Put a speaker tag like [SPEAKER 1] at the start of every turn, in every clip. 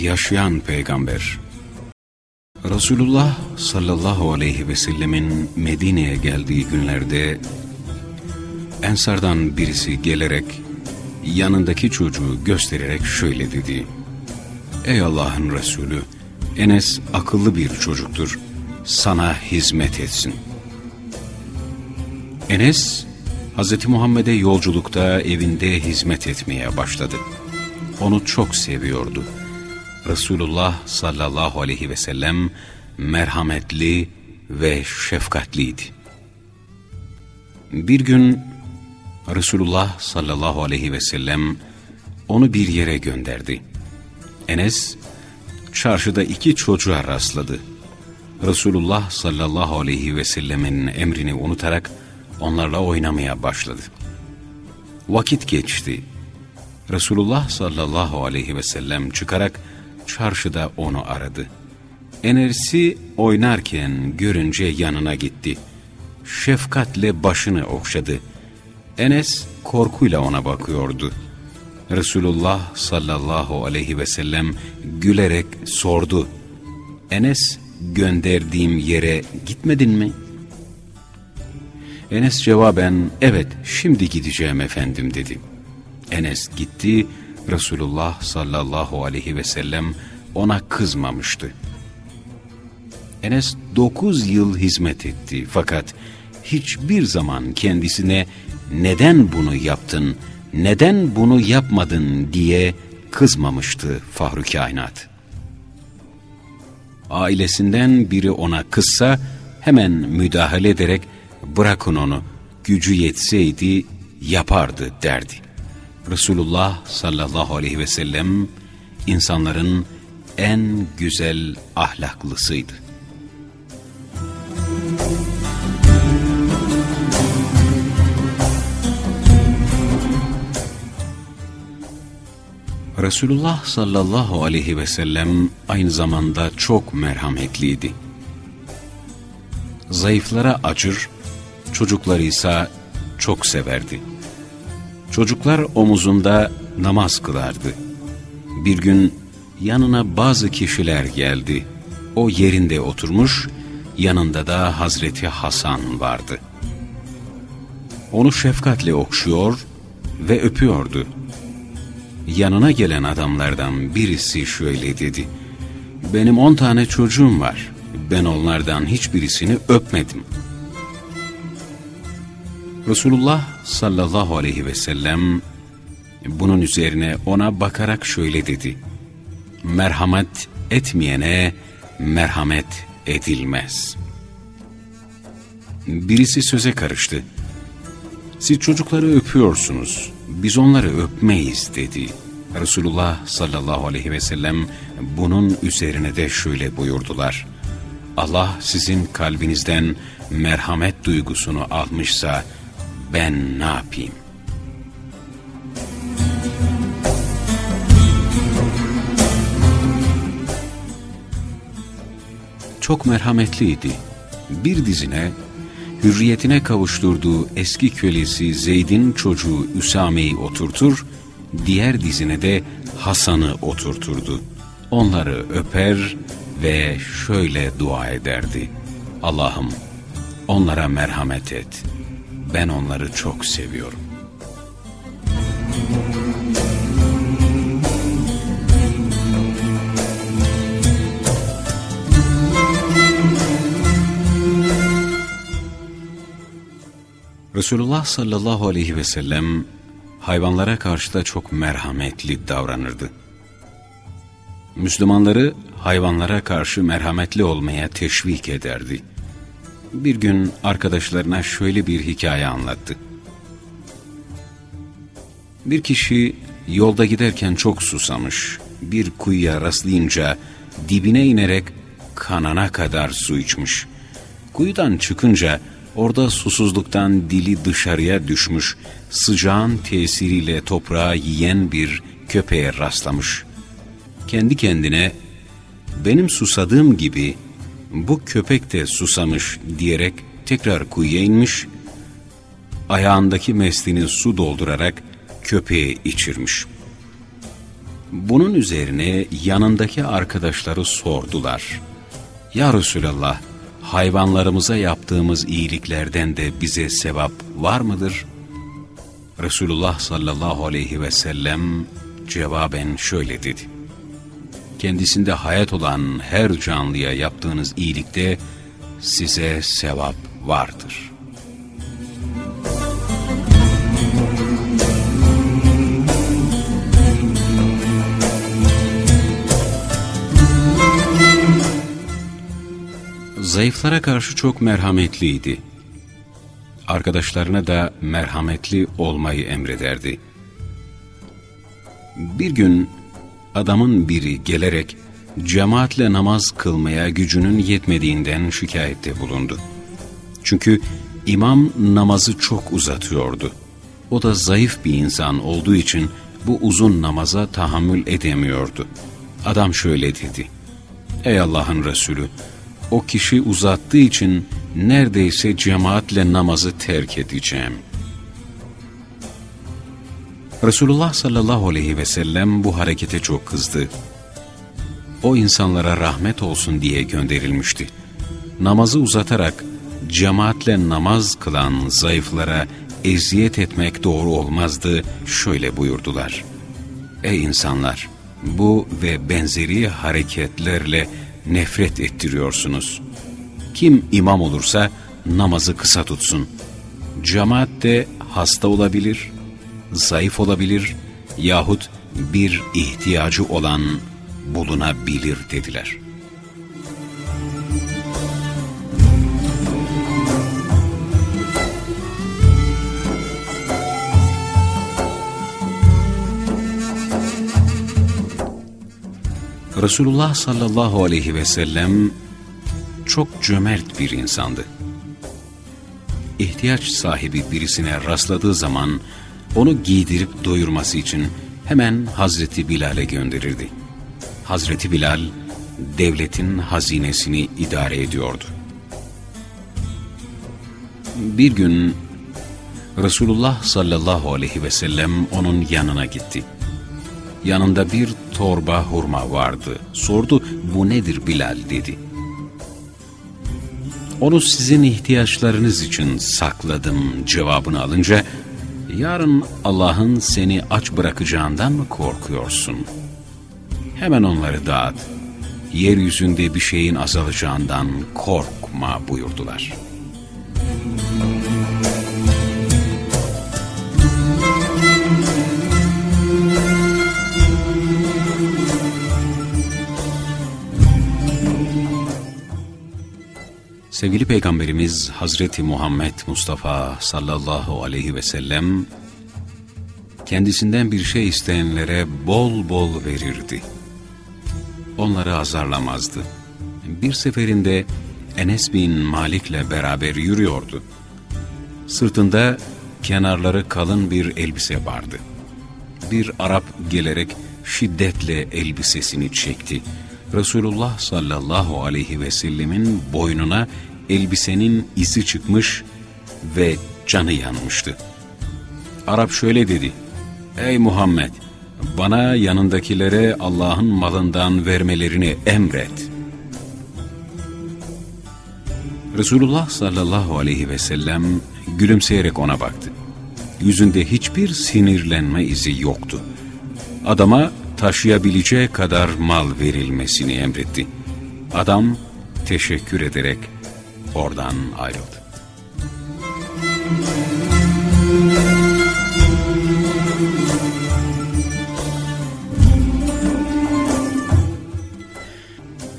[SPEAKER 1] Yaşayan Peygamber Resulullah sallallahu aleyhi ve sellemin Medine'ye geldiği günlerde Ensardan birisi gelerek yanındaki çocuğu göstererek şöyle dedi. Ey Allah'ın Resulü, Enes akıllı bir çocuktur, sana hizmet etsin. Enes, Hz. Muhammed'e yolculukta evinde hizmet etmeye başladı. Onu çok seviyordu. Resulullah sallallahu aleyhi ve sellem merhametli ve şefkatliydi. Bir gün Resulullah sallallahu aleyhi ve sellem onu bir yere gönderdi. Enes çarşıda iki çocuğa rastladı. Resulullah sallallahu aleyhi ve sellemin emrini unutarak onlarla oynamaya başladı. Vakit geçti. Resulullah sallallahu aleyhi ve sellem çıkarak çarşıda onu aradı. Enersi oynarken görünce yanına gitti. Şefkatle başını okşadı. Enes korkuyla ona bakıyordu. Resulullah sallallahu aleyhi ve sellem gülerek sordu. Enes gönderdiğim yere gitmedin mi? Enes cevaben evet şimdi gideceğim efendim dedi. Enes gitti Resulullah sallallahu aleyhi ve sellem ona kızmamıştı. Enes dokuz yıl hizmet etti fakat hiçbir zaman kendisine neden bunu yaptın, neden bunu yapmadın diye kızmamıştı Fahru Kainat. Ailesinden biri ona kızsa hemen müdahale ederek bırakın onu gücü yetseydi yapardı derdi. Resulullah sallallahu aleyhi ve sellem insanların en güzel ahlaklısıydı. Resulullah sallallahu aleyhi ve sellem aynı zamanda çok merhametliydi. Zayıflara acır, çocukları ise çok severdi. Çocuklar omuzunda namaz kılardı. Bir gün yanına bazı kişiler geldi. O yerinde oturmuş, yanında da Hazreti Hasan vardı. Onu şefkatle okşuyor ve öpüyordu. Yanına gelen adamlardan birisi şöyle dedi. Benim on tane çocuğum var. Ben onlardan hiçbirisini öpmedim. Resulullah sallallahu aleyhi ve sellem bunun üzerine ona bakarak şöyle dedi. Merhamet etmeyene merhamet edilmez. Birisi söze karıştı. Siz çocukları öpüyorsunuz, biz onları öpmeyiz dedi. Resulullah sallallahu aleyhi ve sellem bunun üzerine de şöyle buyurdular. Allah sizin kalbinizden merhamet duygusunu almışsa ben ne yapayım? Çok merhametliydi. Bir dizine hürriyetine kavuşturduğu eski kölesi Zeyd'in çocuğu Üsame'yi oturtur, diğer dizine de Hasan'ı oturturdu. Onları öper ve şöyle dua ederdi. Allah'ım onlara merhamet et. Ben onları çok seviyorum. Resulullah sallallahu aleyhi ve sellem hayvanlara karşı da çok merhametli davranırdı. Müslümanları hayvanlara karşı merhametli olmaya teşvik ederdi. Bir gün arkadaşlarına şöyle bir hikaye anlattı. Bir kişi yolda giderken çok susamış, bir kuyuya rastlayınca dibine inerek kanana kadar su içmiş. Kuyudan çıkınca Orada susuzluktan dili dışarıya düşmüş, sıcağın tesiriyle toprağı yiyen bir köpeğe rastlamış. Kendi kendine, benim susadığım gibi bu köpek de susamış diyerek tekrar kuyuya inmiş, ayağındaki meslini su doldurarak köpeğe içirmiş. Bunun üzerine yanındaki arkadaşları sordular. Ya Resulallah, hayvanlarımıza yaptığımız iyiliklerden de bize sevap var mıdır? Resulullah sallallahu aleyhi ve sellem cevaben şöyle dedi. Kendisinde hayat olan her canlıya yaptığınız iyilikte size sevap vardır.'' Zayıflara karşı çok merhametliydi. Arkadaşlarına da merhametli olmayı emrederdi. Bir gün adamın biri gelerek cemaatle namaz kılmaya gücünün yetmediğinden şikayette bulundu. Çünkü imam namazı çok uzatıyordu. O da zayıf bir insan olduğu için bu uzun namaza tahammül edemiyordu. Adam şöyle dedi. Ey Allah'ın Resulü! o kişi uzattığı için neredeyse cemaatle namazı terk edeceğim. Resulullah sallallahu aleyhi ve sellem bu harekete çok kızdı. O insanlara rahmet olsun diye gönderilmişti. Namazı uzatarak cemaatle namaz kılan zayıflara eziyet etmek doğru olmazdı şöyle buyurdular. Ey insanlar! Bu ve benzeri hareketlerle nefret ettiriyorsunuz. Kim imam olursa namazı kısa tutsun. Cemaatte hasta olabilir, zayıf olabilir yahut bir ihtiyacı olan bulunabilir dediler.'' Resulullah sallallahu aleyhi ve sellem çok cömert bir insandı. İhtiyaç sahibi birisine rastladığı zaman onu giydirip doyurması için hemen Hazreti Bilal'e gönderirdi. Hazreti Bilal devletin hazinesini idare ediyordu. Bir gün Resulullah sallallahu aleyhi ve sellem onun yanına gitti. Yanında bir torba hurma vardı. Sordu, bu nedir Bilal dedi. Onu sizin ihtiyaçlarınız için sakladım cevabını alınca, yarın Allah'ın seni aç bırakacağından mı korkuyorsun? Hemen onları dağıt. Yeryüzünde bir şeyin azalacağından korkma buyurdular.'' Sevgili Peygamberimiz Hazreti Muhammed Mustafa sallallahu aleyhi ve sellem kendisinden bir şey isteyenlere bol bol verirdi. Onları azarlamazdı. Bir seferinde Enes bin Malik'le beraber yürüyordu. Sırtında kenarları kalın bir elbise vardı. Bir Arap gelerek şiddetle elbisesini çekti Resulullah sallallahu aleyhi ve sellemin boynuna elbisenin izi çıkmış ve canı yanmıştı. Arap şöyle dedi, Ey Muhammed! Bana yanındakilere Allah'ın malından vermelerini emret. Resulullah sallallahu aleyhi ve sellem gülümseyerek ona baktı. Yüzünde hiçbir sinirlenme izi yoktu. Adama taşıyabileceği kadar mal verilmesini emretti. Adam teşekkür ederek oradan ayrıldı.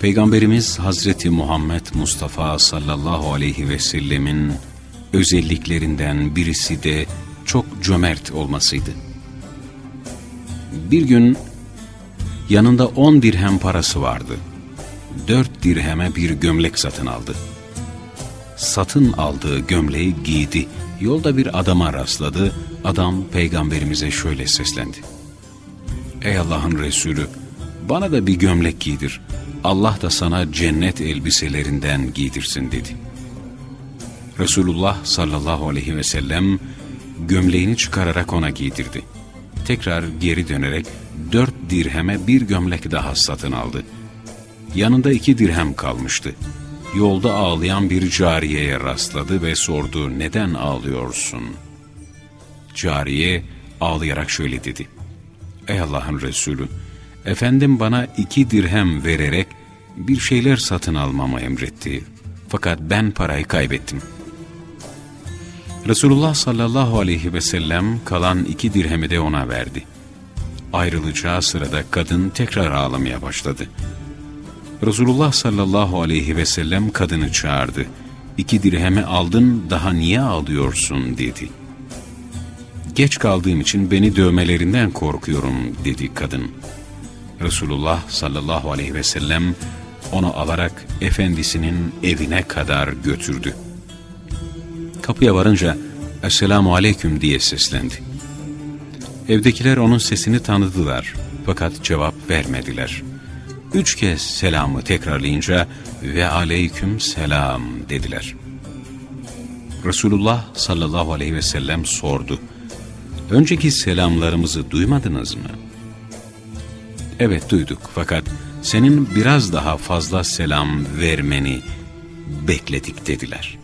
[SPEAKER 1] Peygamberimiz Hazreti Muhammed Mustafa sallallahu aleyhi ve sellemin özelliklerinden birisi de çok cömert olmasıydı. Bir gün Yanında on dirhem parası vardı. Dört dirheme bir gömlek satın aldı. Satın aldığı gömleği giydi. Yolda bir adama rastladı. Adam peygamberimize şöyle seslendi. Ey Allah'ın Resulü! Bana da bir gömlek giydir. Allah da sana cennet elbiselerinden giydirsin dedi. Resulullah sallallahu aleyhi ve sellem gömleğini çıkararak ona giydirdi. tekrar geri dönerek dört dirheme bir gömlek daha satın aldı. Yanında iki dirhem kalmıştı. Yolda ağlayan bir cariyeye rastladı ve sordu neden ağlıyorsun? Cariye ağlayarak şöyle dedi. Ey Allah'ın Resulü, efendim bana iki dirhem vererek bir şeyler satın almamı emretti. Fakat ben parayı kaybettim. Resulullah sallallahu aleyhi ve sellem kalan iki dirhemi de ona verdi. Ayrılacağı sırada kadın tekrar ağlamaya başladı. Resulullah sallallahu aleyhi ve sellem kadını çağırdı. İki dirhemi aldın daha niye ağlıyorsun dedi. Geç kaldığım için beni dövmelerinden korkuyorum dedi kadın. Resulullah sallallahu aleyhi ve sellem onu alarak efendisinin evine kadar götürdü. Kapıya varınca Esselamu Aleyküm diye seslendi. Evdekiler onun sesini tanıdılar fakat cevap vermediler. Üç kez selamı tekrarlayınca ve aleyküm selam dediler. Resulullah sallallahu aleyhi ve sellem sordu. Önceki selamlarımızı duymadınız mı? Evet duyduk fakat senin biraz daha fazla selam vermeni bekledik dediler.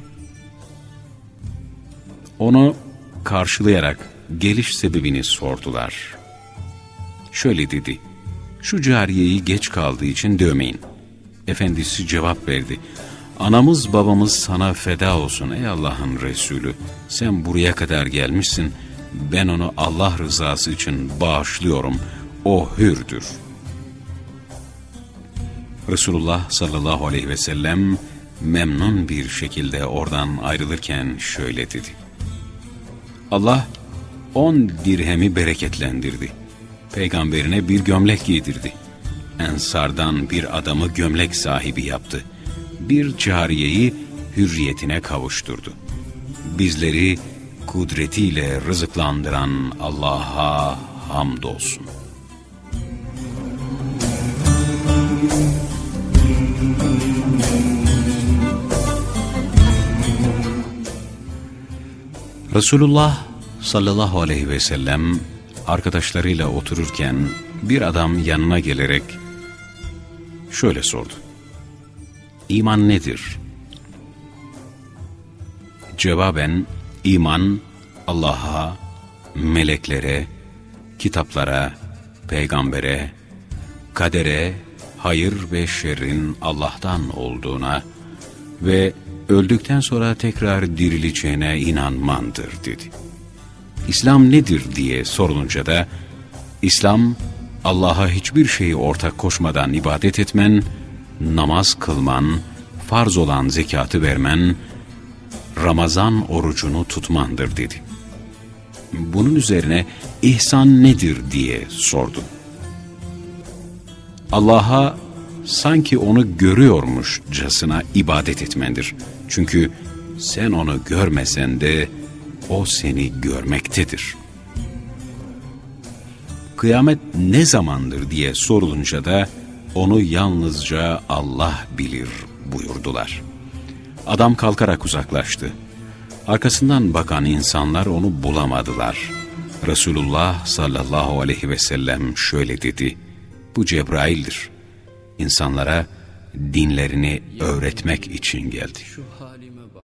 [SPEAKER 1] Onu karşılayarak geliş sebebini sordular. Şöyle dedi, şu cariyeyi geç kaldığı için dövmeyin. Efendisi cevap verdi, anamız babamız sana feda olsun ey Allah'ın Resulü. Sen buraya kadar gelmişsin, ben onu Allah rızası için bağışlıyorum, o hürdür. Resulullah sallallahu aleyhi ve sellem memnun bir şekilde oradan ayrılırken şöyle dedi. Allah on dirhemi bereketlendirdi. Peygamberine bir gömlek giydirdi. Ensardan bir adamı gömlek sahibi yaptı. Bir cariyeyi hürriyetine kavuşturdu. Bizleri kudretiyle rızıklandıran Allah'a hamdolsun. Resulullah sallallahu aleyhi ve sellem arkadaşlarıyla otururken bir adam yanına gelerek şöyle sordu. İman nedir? Cevaben iman Allah'a, meleklere, kitaplara, peygambere, kadere, hayır ve şerrin Allah'tan olduğuna ve öldükten sonra tekrar dirileceğine inanmandır dedi. İslam nedir diye sorulunca da İslam Allah'a hiçbir şeyi ortak koşmadan ibadet etmen, namaz kılman, farz olan zekatı vermen, Ramazan orucunu tutmandır dedi. Bunun üzerine ihsan nedir diye sordu. Allah'a sanki onu görüyormuşcasına ibadet etmendir. Çünkü sen onu görmesen de o seni görmektedir. Kıyamet ne zamandır diye sorulunca da onu yalnızca Allah bilir buyurdular. Adam kalkarak uzaklaştı. Arkasından bakan insanlar onu bulamadılar. Resulullah sallallahu aleyhi ve sellem şöyle dedi. Bu Cebrail'dir. İnsanlara dinlerini öğretmek için geldi.